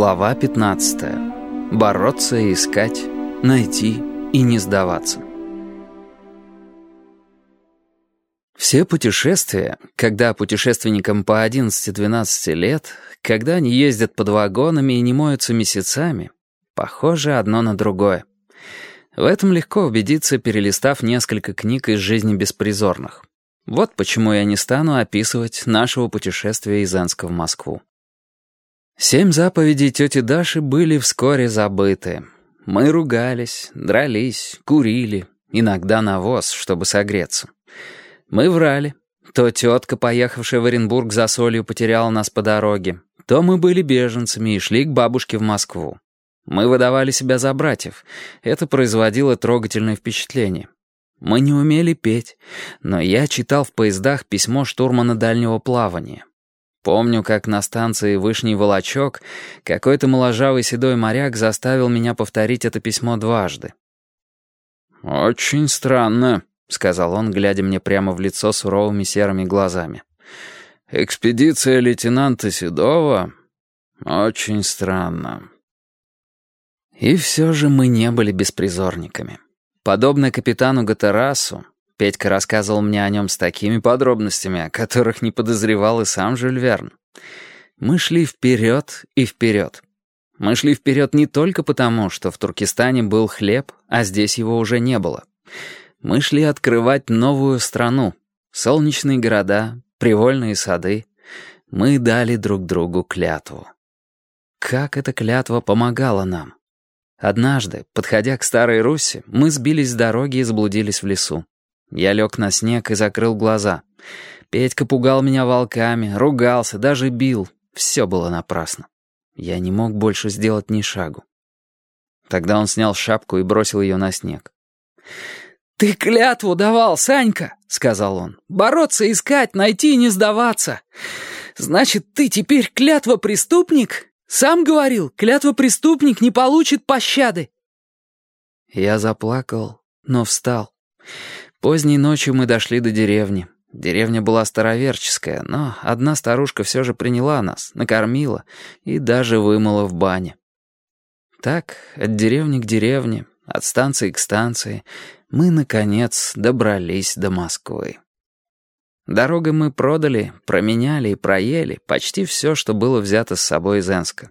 Глава 15. Бороться и искать, найти и не сдаваться. Все путешествия, когда путешественникам по 11-12 лет, когда они ездят под вагонами и не моются месяцами, похожи одно на другое. В этом легко убедиться, перелистав несколько книг из жизни беспризорных. Вот почему я не стану описывать нашего путешествия из Энска в Москву. Семь заповедей тети Даши были вскоре забыты. Мы ругались, дрались, курили, иногда навоз, чтобы согреться. Мы врали. То тетка, поехавшая в Оренбург за солью, потеряла нас по дороге, то мы были беженцами и шли к бабушке в Москву. Мы выдавали себя за братьев. Это производило трогательное впечатление. Мы не умели петь, но я читал в поездах письмо штурмана дальнего плавания. Помню, как на станции Вышний Волочок какой-то моложавый седой моряк заставил меня повторить это письмо дважды. «Очень странно», — сказал он, глядя мне прямо в лицо суровыми серыми глазами. «Экспедиция лейтенанта Седова? Очень странно». И все же мы не были беспризорниками. Подобно капитану Гатерасу, Петька рассказывал мне о нем с такими подробностями, о которых не подозревал и сам Жюль Верн. Мы шли вперед и вперед. Мы шли вперед не только потому, что в Туркестане был хлеб, а здесь его уже не было. Мы шли открывать новую страну, солнечные города, привольные сады. Мы дали друг другу клятву. Как эта клятва помогала нам? Однажды, подходя к Старой Руси, мы сбились с дороги и заблудились в лесу. Я лег на снег и закрыл глаза. Петька пугал меня волками, ругался, даже бил. Все было напрасно. Я не мог больше сделать ни шагу. Тогда он снял шапку и бросил ее на снег. «Ты клятву давал, Санька!» — сказал он. «Бороться, искать, найти и не сдаваться. Значит, ты теперь клятва-преступник?» Сам говорил, клятва-преступник не получит пощады. Я заплакал, но встал. Поздней ночью мы дошли до деревни. Деревня была староверческая, но одна старушка все же приняла нас, накормила и даже вымыла в бане. Так, от деревни к деревне, от станции к станции, мы, наконец, добрались до Москвы. Дорогой мы продали, променяли и проели почти все, что было взято с собой из Энска.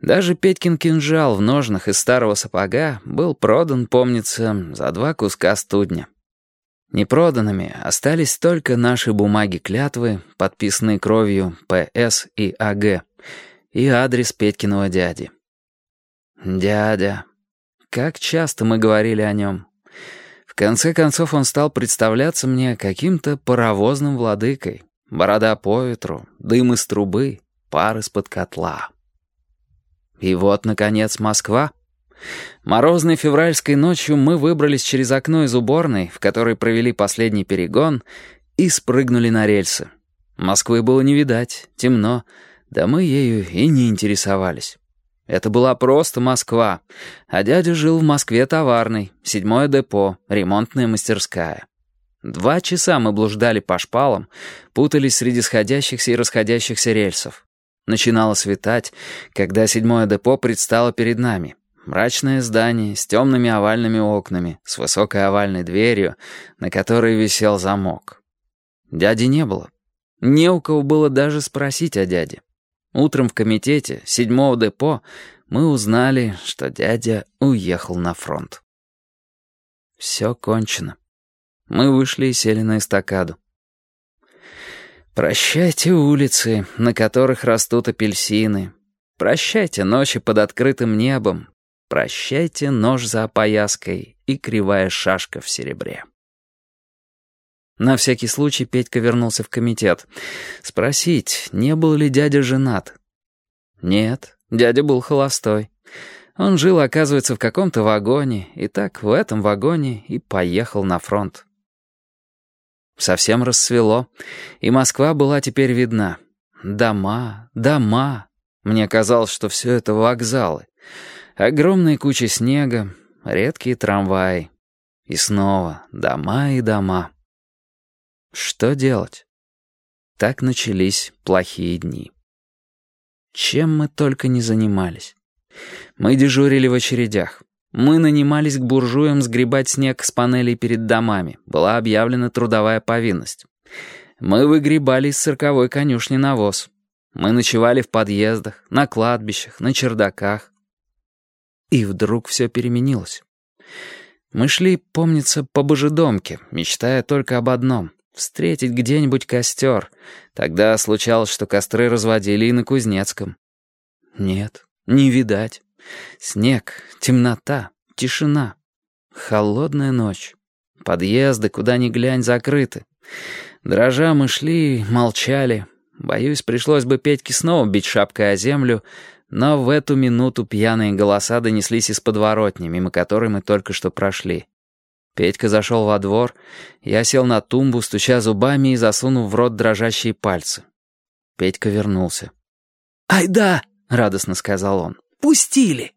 Даже Петькин кинжал в ножнах из старого сапога был продан, помнится, за два куска студня. Непроданными остались только наши бумаги-клятвы, подписанные кровью П.С. и А.Г., и адрес Петькиного дяди. Дядя. Как часто мы говорили о нем конце концов он стал представляться мне каким-то паровозным владыкой. Борода по ветру, дым из трубы, пар из-под котла. И вот, наконец, Москва. Морозной февральской ночью мы выбрались через окно из уборной, в которой провели последний перегон, и спрыгнули на рельсы. Москвы было не видать, темно, да мы ею и не интересовались. Это была просто Москва, а дядя жил в Москве товарной, седьмое депо, ремонтная мастерская. Два часа мы блуждали по шпалам, путались среди сходящихся и расходящихся рельсов. Начинало светать, когда седьмое депо предстало перед нами. Мрачное здание с темными овальными окнами, с высокой овальной дверью, на которой висел замок. Дяди не было. Не у кого было даже спросить о дяде. Утром в комитете седьмого депо мы узнали, что дядя уехал на фронт. Все кончено. Мы вышли и сели на эстакаду. Прощайте улицы, на которых растут апельсины. Прощайте ночи под открытым небом. Прощайте нож за опояской и кривая шашка в серебре. На всякий случай Петька вернулся в комитет. Спросить, не был ли дядя женат? Нет, дядя был холостой. Он жил, оказывается, в каком-то вагоне, и так в этом вагоне и поехал на фронт. Совсем рассвело, и Москва была теперь видна. Дома, дома. Мне казалось, что все это вокзалы. Огромные кучи снега, редкие трамваи. И снова дома и дома. Что делать? Так начались плохие дни. Чем мы только не занимались. Мы дежурили в очередях. Мы нанимались к буржуям сгребать снег с панелей перед домами. Была объявлена трудовая повинность. Мы выгребали из цирковой конюшни навоз. Мы ночевали в подъездах, на кладбищах, на чердаках. И вдруг все переменилось. Мы шли, помнится, по божедомке, мечтая только об одном — встретить где-нибудь костер. Тогда случалось, что костры разводили и на Кузнецком. Нет, не видать. Снег, темнота, тишина. Холодная ночь. Подъезды, куда ни глянь, закрыты. Дрожа мы шли, молчали. Боюсь, пришлось бы Петьке снова бить шапкой о землю, но в эту минуту пьяные голоса донеслись из подворотни, мимо которой мы только что прошли. Петька зашел во двор, я сел на тумбу, стуча зубами и засунув в рот дрожащие пальцы. Петька вернулся. «Ай да!» — радостно сказал он. «Пустили!»